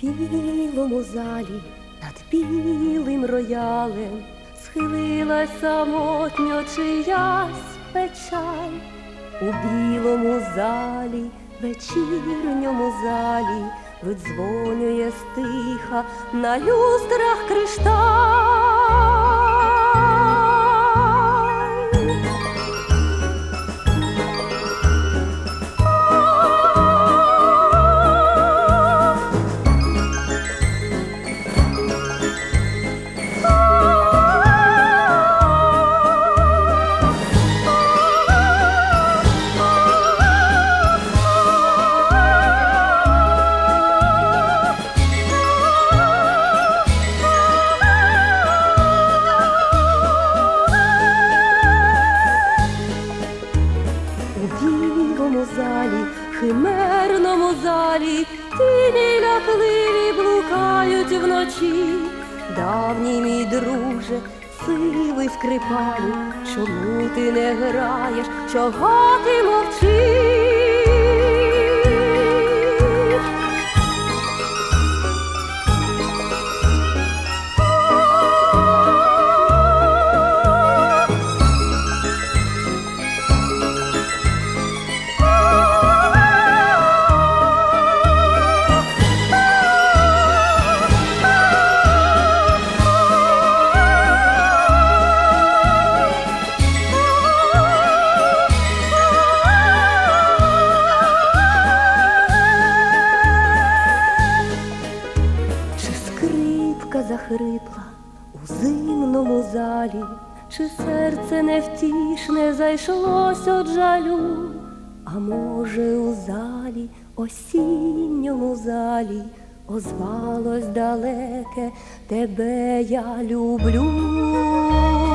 білому залі, над білим роялем схилилась самотньо чиясь печаль. У білому залі, вечірньому залі, видзвонює стиха на люстрах кришталь. Химерному залі, тіні лякливі блукають вночі. Давній мій друже, сивий скрипалю, чому ти не граєш, чого ти мовчиш? Захрипла у зимному залі, чи серце невтішне зайшлось от жалю, а може, у залі, осінньому залі, озвалось далеке, тебе я люблю.